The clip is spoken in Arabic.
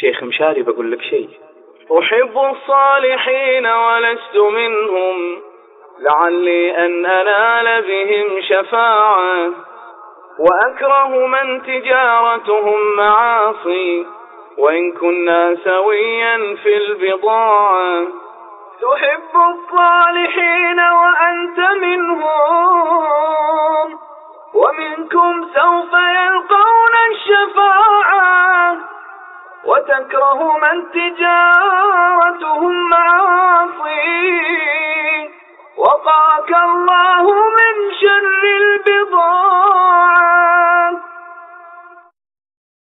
شيخ مشاري بقول لك شيء. أحب الصالحين ولست منهم. لعلي أن أنال بهم شفاعة. وأكره من تجارتهم معاصي. وإن كنا سويا في البضاعة. تحب الصالحين وأنت منهم. ومنكم سوف تكره من تجارتهم عن وقاك الله